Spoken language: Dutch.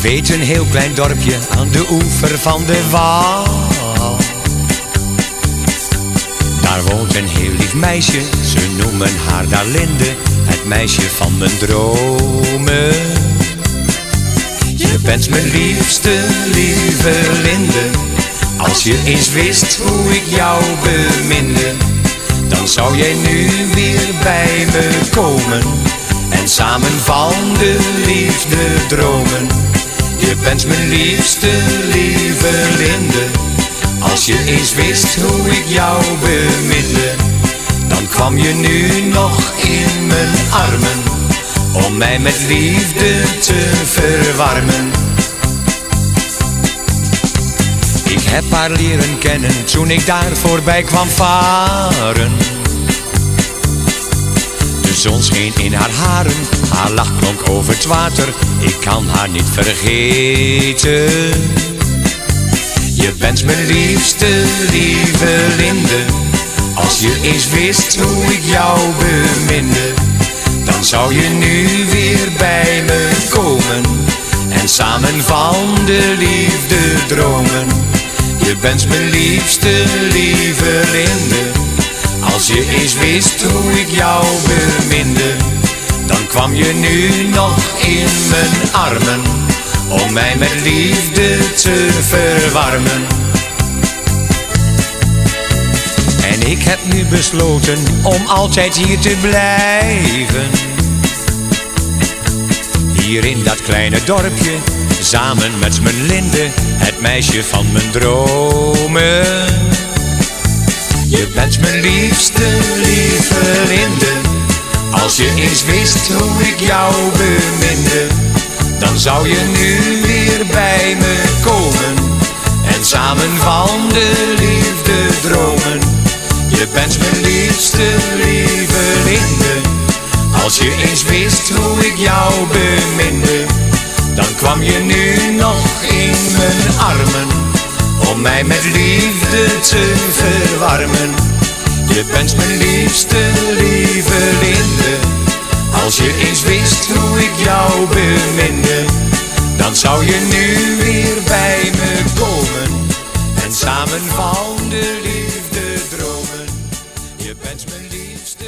weet een heel klein dorpje aan de oever van de Waal. Daar woont een heel lief meisje, ze noemen haar Dalinde, het meisje van mijn dromen. Je bent mijn liefste, lieve Linde, als je eens wist hoe ik jou beminde, dan zou jij nu weer bij me komen en samen van de liefde dromen. Bent mijn liefste, lieve Linde. Als je eens wist hoe ik jou beminde, dan kwam je nu nog in mijn armen, om mij met liefde te verwarmen. Ik heb haar leren kennen toen ik daar voorbij kwam varen. Zon scheen in haar haren, haar lach klonk over het water, ik kan haar niet vergeten. Je bent mijn liefste, lieve Linde. Als je eens wist hoe ik jou beminde, dan zou je nu weer bij me komen en samen van de liefde dromen. Je bent mijn liefste, lieve Linde. Als je eens wist hoe ik jou beminde, dan kwam je nu nog in mijn armen om mij met liefde te verwarmen. En ik heb nu besloten om altijd hier te blijven. Hier in dat kleine dorpje, samen met mijn Linde, het meisje van mijn dromen. Je bent mijn liefste, lieve Linde. Als je eens wist hoe ik jou beminde, dan zou je nu weer bij me komen en samen van de liefde dromen. Je bent mijn liefste, lieve Linde. Als je eens wist hoe ik jou beminde, dan kwam je nu nog in mijn armen om mij met liefde te verwarmen. Bent mijn liefste, lieve Linde. Als je eens wist hoe ik jou beminde, dan zou je nu weer bij me komen en samen van de liefde dromen. Je bent mijn liefste.